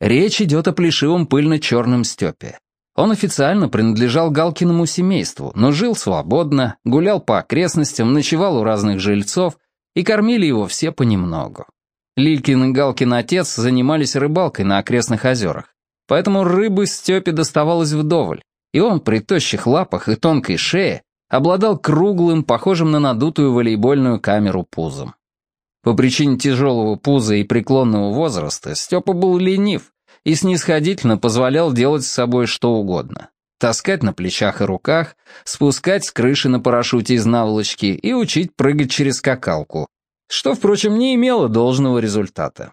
Речь идет о плешивом пыльно-черном степе. Он официально принадлежал Галкиному семейству, но жил свободно, гулял по окрестностям, ночевал у разных жильцов, и кормили его все понемногу. Лилькин и Галкин отец занимались рыбалкой на окрестных озерах, поэтому рыбы Степе доставалось вдоволь, и он при тощих лапах и тонкой шее обладал круглым, похожим на надутую волейбольную камеру пузом. По причине тяжелого пуза и преклонного возраста Степа был ленив и снисходительно позволял делать с собой что угодно. Таскать на плечах и руках, спускать с крыши на парашюте из наволочки и учить прыгать через скакалку, что, впрочем, не имело должного результата.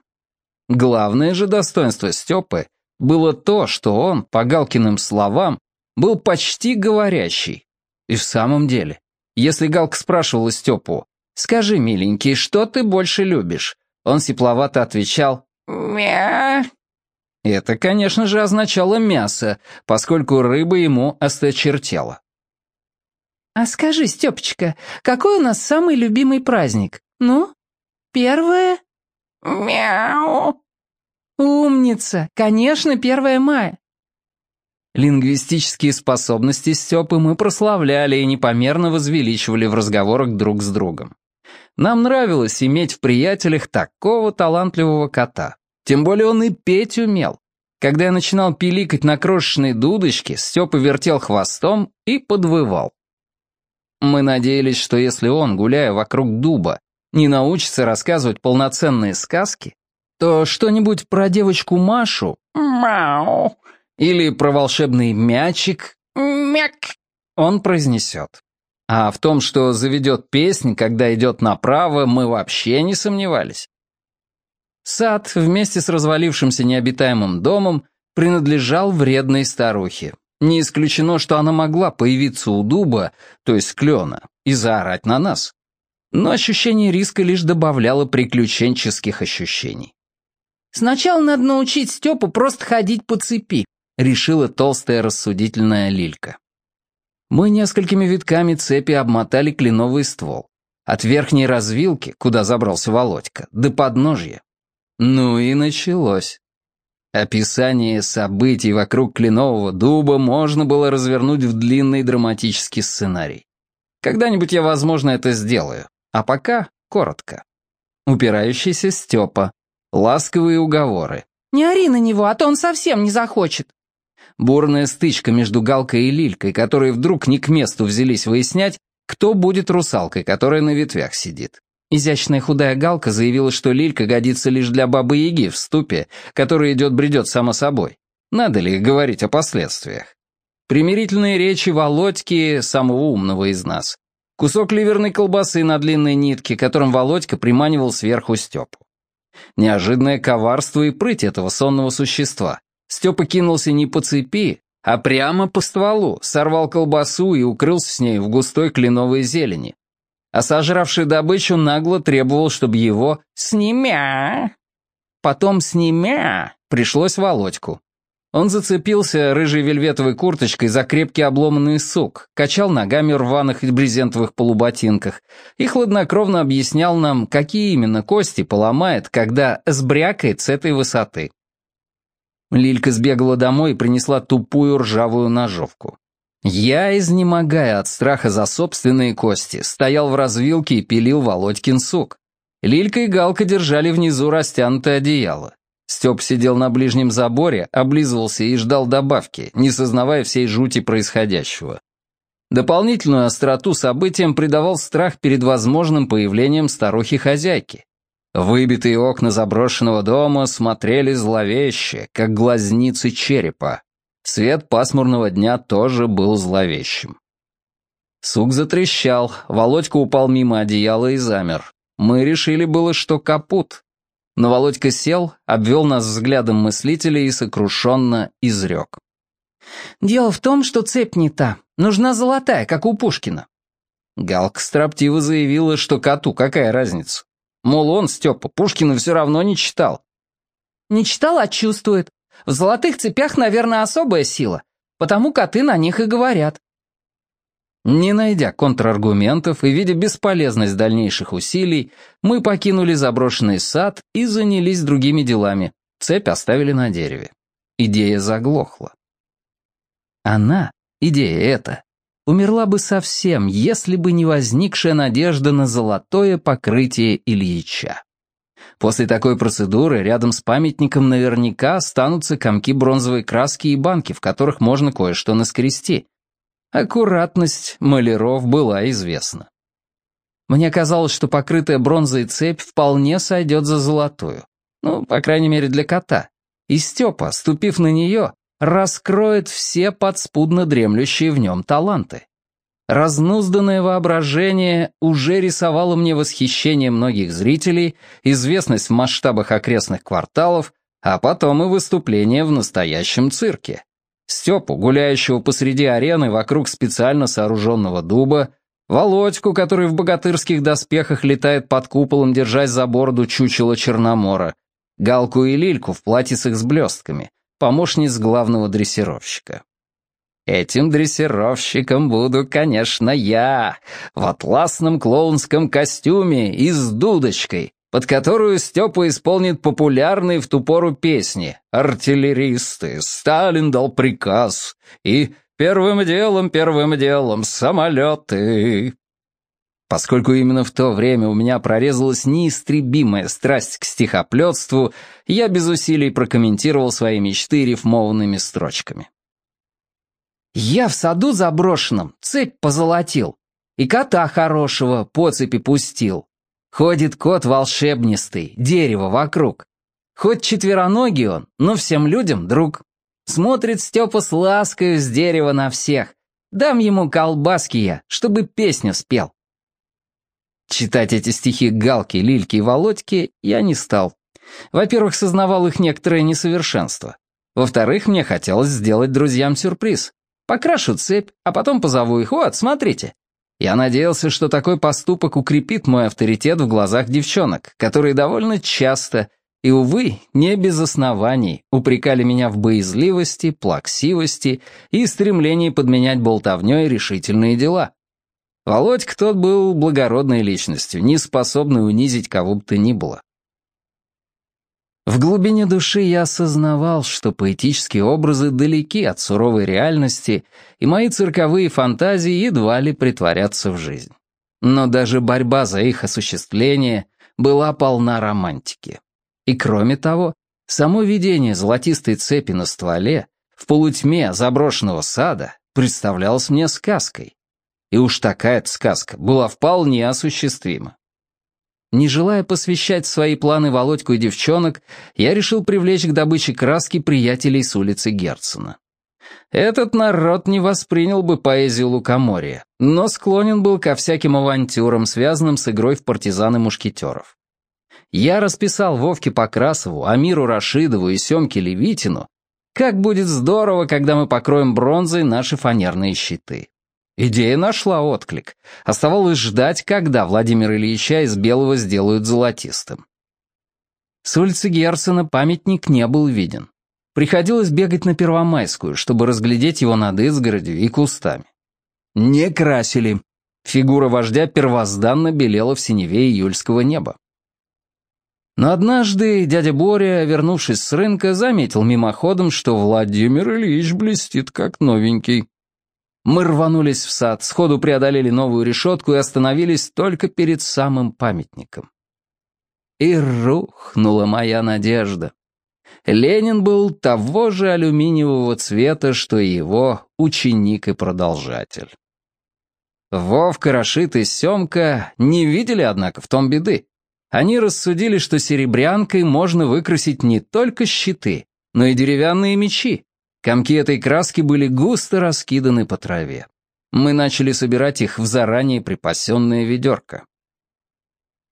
Главное же достоинство Степы было то, что он, по Галкиным словам, был почти говорящий. И в самом деле, если Галка спрашивала Степу, «Скажи, миленький, что ты больше любишь?» Он сепловато отвечал «Мя». Это, конечно же, означало мясо, поскольку рыба ему осточертела. «А скажи, Степочка, какой у нас самый любимый праздник? Ну, первое?» «Мяу». «Умница! Конечно, первое мая. Лингвистические способности Степы мы прославляли и непомерно возвеличивали в разговорах друг с другом. Нам нравилось иметь в приятелях такого талантливого кота. Тем более он и петь умел. Когда я начинал пиликать на крошечной дудочке, Степа вертел хвостом и подвывал. Мы надеялись, что если он, гуляя вокруг дуба, не научится рассказывать полноценные сказки, то что-нибудь про девочку Машу «Мяу» или про волшебный мячик «Мяк» он произнесет. А в том, что заведет песнь, когда идет направо, мы вообще не сомневались. Сад вместе с развалившимся необитаемым домом принадлежал вредной старухе. Не исключено, что она могла появиться у дуба, то есть клена, и заорать на нас. Но ощущение риска лишь добавляло приключенческих ощущений. «Сначала надо научить Степу просто ходить по цепи», решила толстая рассудительная лилька. Мы несколькими витками цепи обмотали кленовый ствол. От верхней развилки, куда забрался Володька, до подножья. Ну и началось. Описание событий вокруг кленового дуба можно было развернуть в длинный драматический сценарий. Когда-нибудь я, возможно, это сделаю. А пока коротко. Упирающийся Степа. Ласковые уговоры. «Не ори на него, а то он совсем не захочет». Бурная стычка между Галкой и Лилькой, которые вдруг не к месту взялись выяснять, кто будет русалкой, которая на ветвях сидит. Изящная худая Галка заявила, что Лилька годится лишь для бабы-яги в ступе, которая идет-бредет само собой. Надо ли говорить о последствиях? Примирительные речи Володьки, самого умного из нас. Кусок ливерной колбасы на длинной нитке, которым Володька приманивал сверху Степу. Неожиданное коварство и прыть этого сонного существа. Степа кинулся не по цепи, а прямо по стволу, сорвал колбасу и укрылся с ней в густой кленовой зелени. А сожравший добычу нагло требовал, чтобы его «снимя». Потом «снимя» пришлось Володьку. Он зацепился рыжей вельветовой курточкой за крепкий обломанный сук, качал ногами рваных и брезентовых полуботинках и хладнокровно объяснял нам, какие именно кости поломает, когда сбрякает с этой высоты. Лилька сбегала домой и принесла тупую ржавую ножовку. Я, изнемогая от страха за собственные кости, стоял в развилке и пилил Володькин сук. Лилька и Галка держали внизу растянутое одеяло. Степ сидел на ближнем заборе, облизывался и ждал добавки, не сознавая всей жути происходящего. Дополнительную остроту событиям придавал страх перед возможным появлением старухи-хозяйки. Выбитые окна заброшенного дома смотрели зловеще, как глазницы черепа. Свет пасмурного дня тоже был зловещим. Сук затрещал, Володька упал мимо одеяла и замер. Мы решили было, что капут. Но Володька сел, обвел нас взглядом мыслителя и сокрушенно изрек. «Дело в том, что цепь не та. Нужна золотая, как у Пушкина». Галка строптиво заявила, что коту какая разница. Мол, он, Степа, Пушкина все равно не читал. Не читал, а чувствует. В золотых цепях, наверное, особая сила, потому коты на них и говорят. Не найдя контраргументов и видя бесполезность дальнейших усилий, мы покинули заброшенный сад и занялись другими делами. Цепь оставили на дереве. Идея заглохла. Она, идея эта, умерла бы совсем, если бы не возникшая надежда на золотое покрытие Ильича. После такой процедуры рядом с памятником наверняка останутся комки бронзовой краски и банки, в которых можно кое-что наскрести. Аккуратность маляров была известна. Мне казалось, что покрытая бронзой цепь вполне сойдет за золотую. Ну, по крайней мере, для кота. И Степа, ступив на нее, раскроет все подспудно дремлющие в нем таланты. Разнузданное воображение уже рисовало мне восхищение многих зрителей, известность в масштабах окрестных кварталов, а потом и выступление в настоящем цирке. Степу, гуляющего посреди арены вокруг специально сооруженного дуба, Володьку, который в богатырских доспехах летает под куполом, держась за бороду чучела Черномора, Галку и Лильку в платьицах с блестками, помощниц главного дрессировщика. Этим дрессировщиком буду, конечно, я, в атласном клоунском костюме и с дудочкой, под которую Степа исполнит популярные в ту пору песни «Артиллеристы», «Сталин дал приказ» и «Первым делом, первым делом, самолеты». Поскольку именно в то время у меня прорезалась неистребимая страсть к стихоплетству, я без усилий прокомментировал свои мечты рифмованными строчками. Я в саду заброшенном цепь позолотил, и кота хорошего по цепи пустил. Ходит кот волшебнистый, дерево вокруг. Хоть четвероногий он, но всем людям друг. Смотрит Степа с ласкою с дерева на всех. Дам ему колбаски я, чтобы песню спел. Читать эти стихи Галки, Лильки и Володьки я не стал. Во-первых, сознавал их некоторое несовершенство. Во-вторых, мне хотелось сделать друзьям сюрприз. Покрашу цепь, а потом позову их. Вот, смотрите. Я надеялся, что такой поступок укрепит мой авторитет в глазах девчонок, которые довольно часто и, увы, не без оснований упрекали меня в боязливости, плаксивости и стремлении подменять болтовнёй решительные дела. Володька тот был благородной личностью, не способной унизить кого бы то ни было. В глубине души я осознавал, что поэтические образы далеки от суровой реальности, и мои цирковые фантазии едва ли притворятся в жизнь. Но даже борьба за их осуществление была полна романтики. И кроме того, само видение золотистой цепи на стволе в полутьме заброшенного сада представлялось мне сказкой. И уж такая сказка была вполне осуществима. Не желая посвящать свои планы Володьку и девчонок, я решил привлечь к добыче краски приятелей с улицы Герцена. Этот народ не воспринял бы поэзию лукоморья, но склонен был ко всяким авантюрам, связанным с игрой в партизаны-мушкетеров. Я расписал Вовке Покрасову, Амиру Рашидову и Семке Левитину, как будет здорово, когда мы покроем бронзой наши фанерные щиты. Идея нашла отклик. Оставалось ждать, когда Владимир Ильича из белого сделают золотистым. С улицы Герцена памятник не был виден. Приходилось бегать на Первомайскую, чтобы разглядеть его над изгородью и кустами. Не красили. Фигура вождя первозданно белела в синеве июльского неба. Но однажды дядя Боря, вернувшись с рынка, заметил мимоходом, что Владимир Ильич блестит как новенький. Мы рванулись в сад, сходу преодолели новую решетку и остановились только перед самым памятником. И рухнула моя надежда. Ленин был того же алюминиевого цвета, что и его ученик и продолжатель. Вовка, Рашид и Семка не видели, однако, в том беды. Они рассудили, что серебрянкой можно выкрасить не только щиты, но и деревянные мечи. Комки этой краски были густо раскиданы по траве. Мы начали собирать их в заранее припасенное ведерко.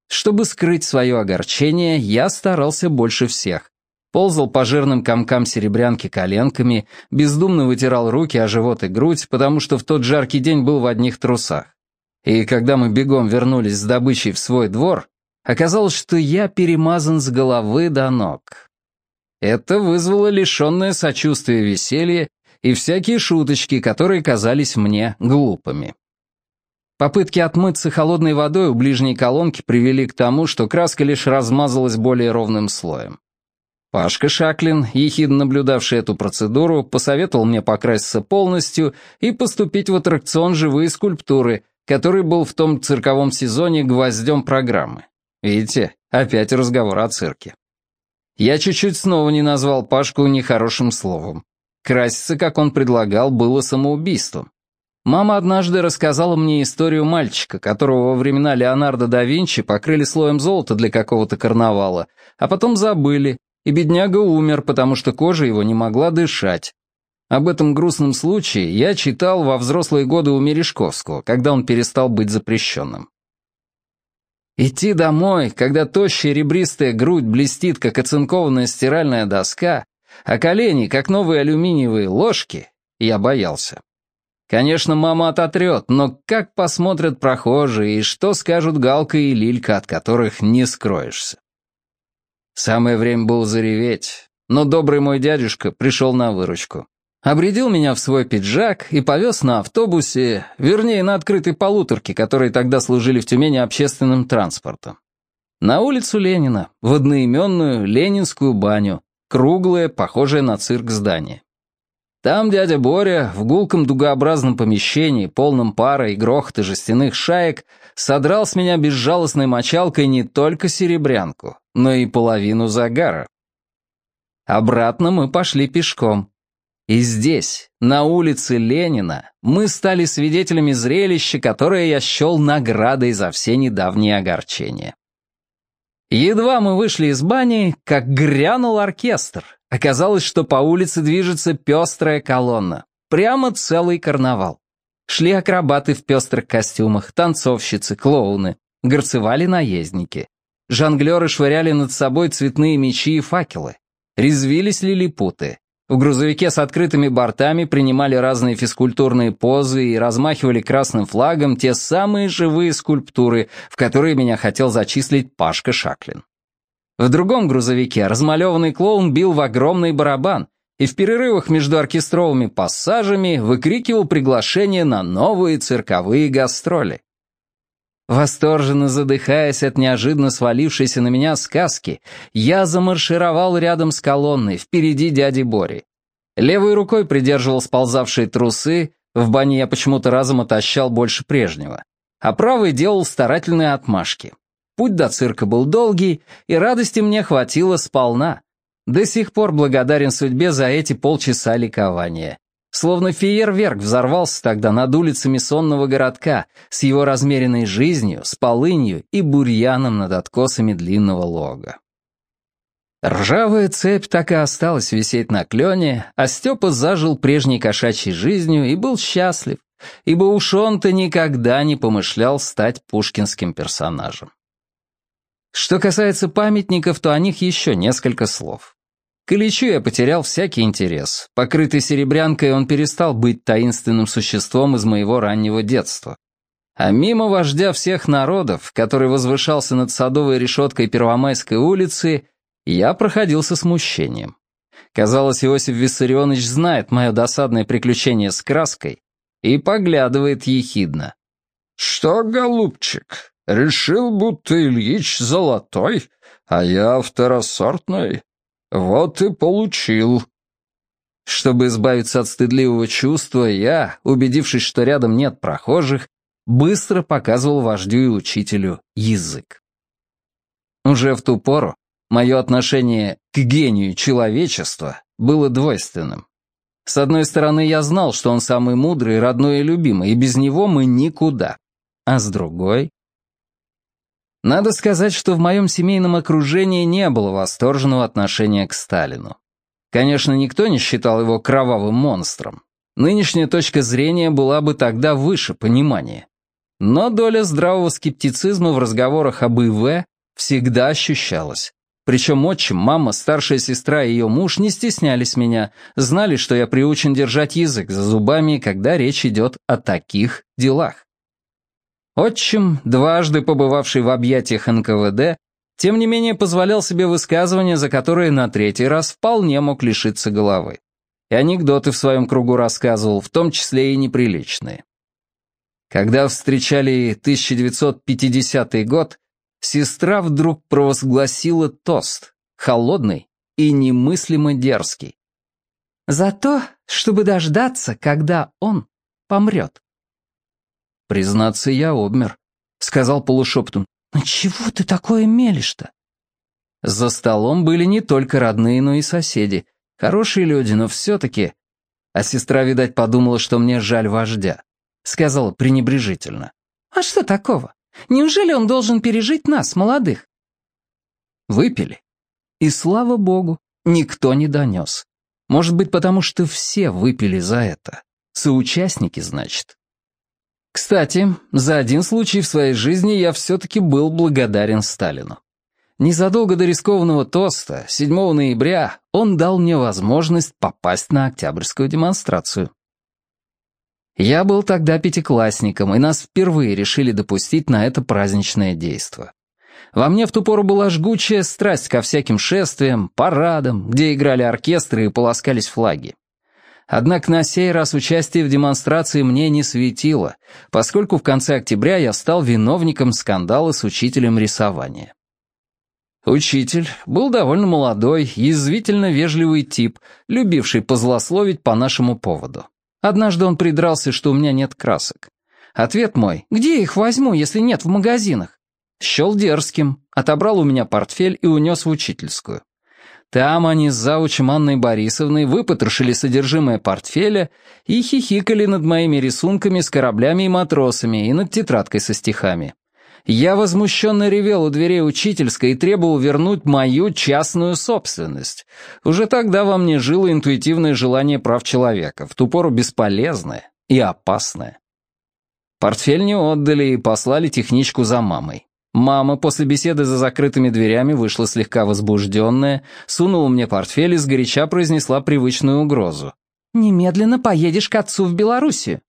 Чтобы скрыть свое огорчение, я старался больше всех. Ползал по жирным комкам серебрянки коленками, бездумно вытирал руки о живот и грудь, потому что в тот жаркий день был в одних трусах. И когда мы бегом вернулись с добычей в свой двор, оказалось, что я перемазан с головы до ног. Это вызвало лишенное сочувствия веселье и всякие шуточки, которые казались мне глупыми. Попытки отмыться холодной водой у ближней колонки привели к тому, что краска лишь размазалась более ровным слоем. Пашка Шаклин, ехидно наблюдавший эту процедуру, посоветовал мне покраситься полностью и поступить в аттракцион «Живые скульптуры», который был в том цирковом сезоне гвоздем программы. Видите, опять разговор о цирке. Я чуть-чуть снова не назвал Пашку нехорошим словом. Краситься, как он предлагал, было самоубийством. Мама однажды рассказала мне историю мальчика, которого во времена Леонардо да Винчи покрыли слоем золота для какого-то карнавала, а потом забыли, и бедняга умер, потому что кожа его не могла дышать. Об этом грустном случае я читал во взрослые годы у Мережковского, когда он перестал быть запрещенным. Идти домой, когда тощая ребристая грудь блестит, как оцинкованная стиральная доска, а колени, как новые алюминиевые ложки, я боялся. Конечно, мама ототрет, но как посмотрят прохожие и что скажут Галка и Лилька, от которых не скроешься. Самое время было зареветь, но добрый мой дядюшка пришел на выручку. Обредил меня в свой пиджак и повез на автобусе, вернее, на открытой полуторке, которые тогда служили в Тюмени общественным транспортом. На улицу Ленина, в одноименную Ленинскую баню, круглое, похожее на цирк здание. Там дядя Боря в гулком дугообразном помещении, полном пара и грохота жестяных шаек, содрал с меня безжалостной мочалкой не только серебрянку, но и половину загара. Обратно мы пошли пешком. И здесь, на улице Ленина, мы стали свидетелями зрелища, которое я счел наградой за все недавние огорчения. Едва мы вышли из бани, как грянул оркестр. Оказалось, что по улице движется пестрая колонна. Прямо целый карнавал. Шли акробаты в пестрых костюмах, танцовщицы, клоуны, горцевали наездники. Жонглеры швыряли над собой цветные мечи и факелы. Резвились лилипуты. В грузовике с открытыми бортами принимали разные физкультурные позы и размахивали красным флагом те самые живые скульптуры, в которые меня хотел зачислить Пашка Шаклин. В другом грузовике размалеванный клоун бил в огромный барабан и в перерывах между оркестровыми пассажами выкрикивал приглашение на новые цирковые гастроли. Восторженно задыхаясь от неожиданно свалившейся на меня сказки, я замаршировал рядом с колонной, впереди дяди Бори. Левой рукой придерживал сползавшие трусы, в бане я почему-то разом отощал больше прежнего, а правой делал старательные отмашки. Путь до цирка был долгий, и радости мне хватило сполна. До сих пор благодарен судьбе за эти полчаса ликования. Словно фейерверк взорвался тогда над улицами сонного городка с его размеренной жизнью, с полынью и бурьяном над откосами длинного лога. Ржавая цепь так и осталась висеть на клене, а Степа зажил прежней кошачьей жизнью и был счастлив, ибо уж он-то никогда не помышлял стать пушкинским персонажем. Что касается памятников, то о них еще несколько слов. К Ильичу я потерял всякий интерес. Покрытый серебрянкой он перестал быть таинственным существом из моего раннего детства. А мимо вождя всех народов, который возвышался над садовой решеткой Первомайской улицы, я проходил со смущением. Казалось, Иосиф Виссарионович знает мое досадное приключение с краской и поглядывает ехидно. «Что, голубчик, Решил, будто Ильич золотой, а я второсортный. Вот и получил. Чтобы избавиться от стыдливого чувства, я, убедившись, что рядом нет прохожих, быстро показывал вождю и учителю язык. Уже в ту пору мое отношение к гению человечества было двойственным. С одной стороны, я знал, что он самый мудрый, родной и любимый, и без него мы никуда. А с другой, надо сказать, что в моем семейном окружении не было восторженного отношения к Сталину. Конечно, никто не считал его кровавым монстром. Нынешняя точка зрения была бы тогда выше понимания. Но доля здравого скептицизма в разговорах об ИВ всегда ощущалась. Причем отчим, мама, старшая сестра и ее муж не стеснялись меня, знали, что я приучен держать язык за зубами, когда речь идет о таких делах. Отчим, дважды побывавший в объятиях НКВД, тем не менее позволял себе высказывания, за которые на третий раз вполне мог лишиться головы. И анекдоты в своем кругу рассказывал, в том числе и неприличные. Когда встречали 1950 год, сестра вдруг провозгласила тост, холодный и немыслимо дерзкий. «За то, чтобы дождаться, когда он помрет». Признаться, я обмер. Сказал полушепотом, «Ну чего ты такое мелешь-то?» За столом были не только родные, но и соседи. Хорошие люди, но все-таки... А сестра, видать, подумала, что мне жаль вождя. Сказала пренебрежительно. «А что такого? Неужели он должен пережить нас, молодых?» Выпили. И слава богу, никто не донес. Может быть, потому что все выпили за это. Соучастники, значит. Кстати, за один случай в своей жизни я все-таки был благодарен Сталину. Незадолго до рискованного тоста, 7 ноября, он дал мне возможность попасть на Октябрьскую демонстрацию. Я был тогда пятиклассником, и нас впервые решили допустить на это праздничное действо. Во мне в ту пору была жгучая страсть ко всяким шествиям, парадам, где играли оркестры и полоскались флаги. Однако на сей раз участие в демонстрации мне не светило, поскольку в конце октября я стал виновником скандала с учителем рисования. Учитель был довольно молодой, язвительно вежливый тип, любивший позлословить по нашему поводу. Однажды он придрался, что у меня нет красок. Ответ мой «Где я их возьму, если нет в магазинах?» Щел дерзким, отобрал у меня портфель и унес в учительскую. Там они с заучем Анной Борисовной выпотрошили содержимое портфеля и хихикали над моими рисунками с кораблями и матросами и над тетрадкой со стихами. Я возмущенно ревел у дверей учительской и требовал вернуть мою частную собственность. Уже тогда во мне жило интуитивное желание прав человека, в ту пору бесполезное и опасное. Портфель не отдали и послали техничку за мамой. Мама после беседы за закрытыми дверями вышла слегка возбужденная, сунула мне портфель и сгоряча произнесла привычную угрозу. «Немедленно поедешь к отцу в Белоруссию».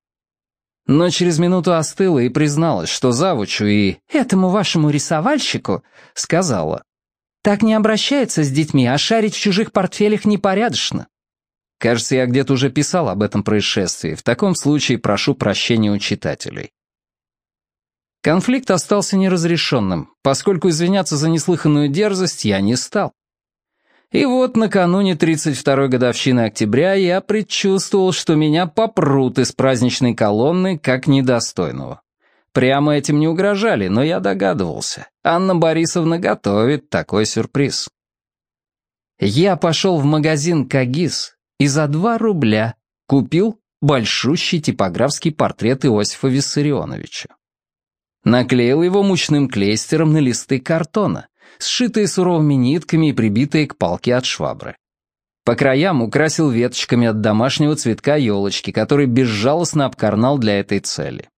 Но через минуту остыла и призналась, что завучу и «этому вашему рисовальщику» сказала. «Так не обращается с детьми, а шарить в чужих портфелях непорядочно». Кажется, я где-то уже писал об этом происшествии. В таком случае прошу прощения у читателей. Конфликт остался неразрешенным, поскольку извиняться за неслыханную дерзость я не стал. И вот накануне 32-й годовщины октября я предчувствовал, что меня попрут из праздничной колонны как недостойного. Прямо этим не угрожали, но я догадывался. Анна Борисовна готовит такой сюрприз. Я пошел в магазин «Кагис» и за два рубля купил большущий типографский портрет Иосифа Виссарионовича. Наклеил его мучным клейстером на листы картона, сшитые суровыми нитками и прибитые к палке от швабры. По краям украсил веточками от домашнего цветка елочки, который безжалостно обкорнал для этой цели.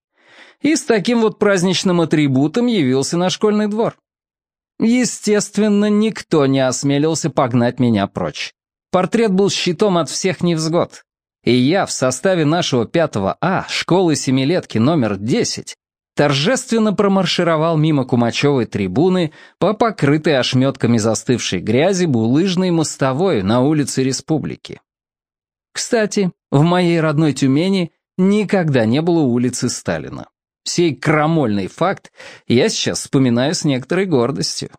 И с таким вот праздничным атрибутом явился на школьный двор. Естественно, никто не осмелился погнать меня прочь. Портрет был щитом от всех невзгод. И я в составе нашего пятого А, школы семилетки номер 10, торжественно промаршировал мимо Кумачевой трибуны по покрытой ошметками застывшей грязи булыжной мостовой на улице Республики. Кстати, в моей родной Тюмени никогда не было улицы Сталина. Сей крамольный факт я сейчас вспоминаю с некоторой гордостью.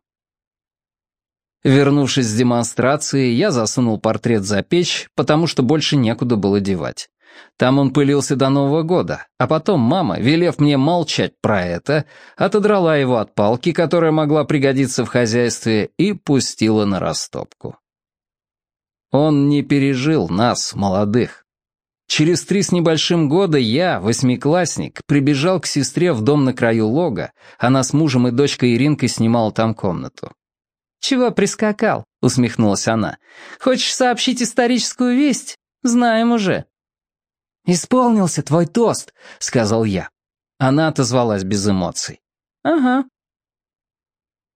Вернувшись с демонстрации, я засунул портрет за печь, потому что больше некуда было девать. Там он пылился до Нового года, а потом мама, велев мне молчать про это, отодрала его от палки, которая могла пригодиться в хозяйстве, и пустила на растопку. Он не пережил нас, молодых. Через три с небольшим года я, восьмиклассник, прибежал к сестре в дом на краю лога, она с мужем и дочкой Иринкой снимала там комнату. «Чего прискакал?» — усмехнулась она. «Хочешь сообщить историческую весть? Знаем уже». «Исполнился твой тост», — сказал я. Она отозвалась без эмоций. «Ага».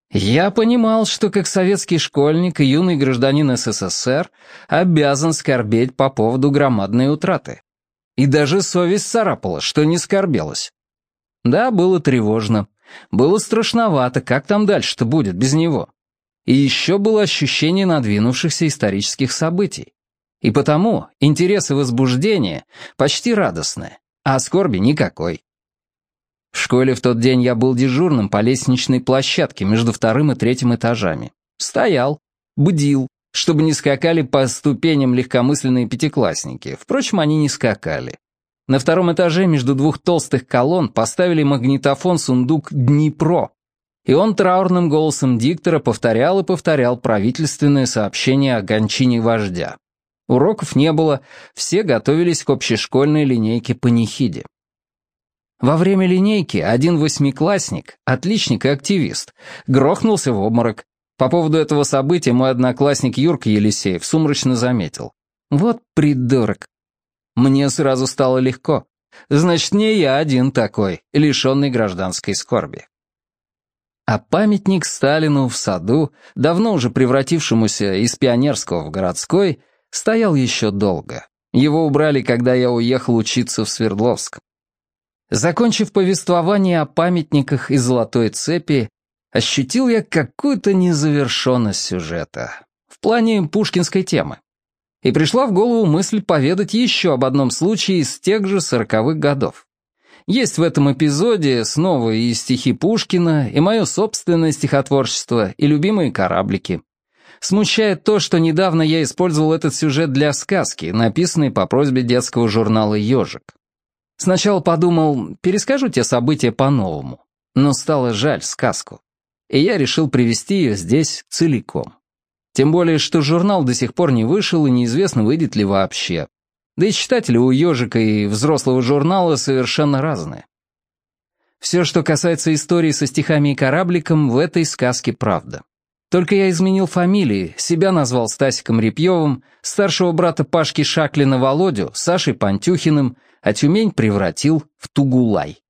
Я понимал, что как советский школьник и юный гражданин СССР обязан скорбеть по поводу громадной утраты. И даже совесть царапала, что не скорбелась. Да, было тревожно. Было страшновато, как там дальше-то будет без него. И еще было ощущение надвинувшихся исторических событий. И потому интерес и возбуждение почти радостные, а скорби никакой. В школе в тот день я был дежурным по лестничной площадке между вторым и третьим этажами. Стоял, бдил, чтобы не скакали по ступеням легкомысленные пятиклассники. Впрочем, они не скакали. На втором этаже между двух толстых колонн поставили магнитофон-сундук «Днепро», и он траурным голосом диктора повторял и повторял правительственное сообщение о гончине вождя. Уроков не было, все готовились к общешкольной линейке панихиде. Во время линейки один восьмиклассник, отличник и активист, грохнулся в обморок. По поводу этого события мой одноклассник Юрка Елисеев сумрачно заметил. «Вот придурок, мне сразу стало легко. Значит, не я один такой, лишенный гражданской скорби. А памятник Сталину в саду, давно уже превратившемуся из пионерского в городской, стоял еще долго. Его убрали, когда я уехал учиться в Свердловск. Закончив повествование о памятниках и золотой цепи, ощутил я какую-то незавершенность сюжета. В плане пушкинской темы и пришла в голову мысль поведать еще об одном случае из тех же сороковых годов. Есть в этом эпизоде снова и стихи Пушкина, и мое собственное стихотворчество, и любимые кораблики. Смущает то, что недавно я использовал этот сюжет для сказки, написанной по просьбе детского журнала «Ежик». Сначала подумал, перескажу те события по-новому, но стало жаль сказку, и я решил привести ее здесь целиком. Тем более, что журнал до сих пор не вышел и неизвестно, выйдет ли вообще. Да и читатели у «Ежика» и взрослого журнала совершенно разные. Все, что касается истории со стихами и корабликом, в этой сказке правда. Только я изменил фамилии, себя назвал Стасиком Репьевым, старшего брата Пашки Шаклина Володю, Сашей Пантюхиным, а Тюмень превратил в Тугулай.